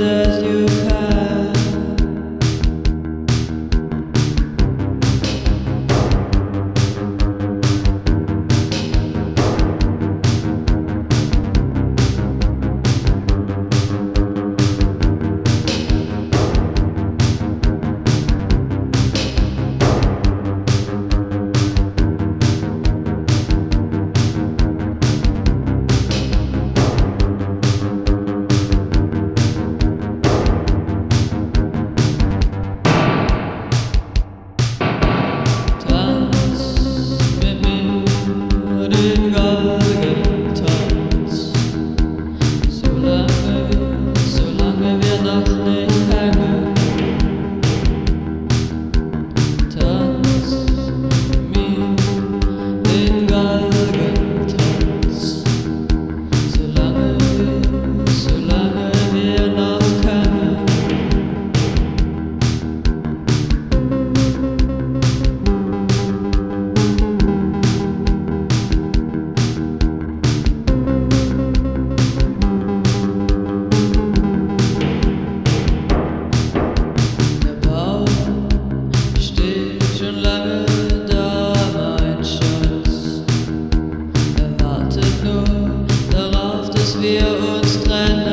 disorientated mir understand.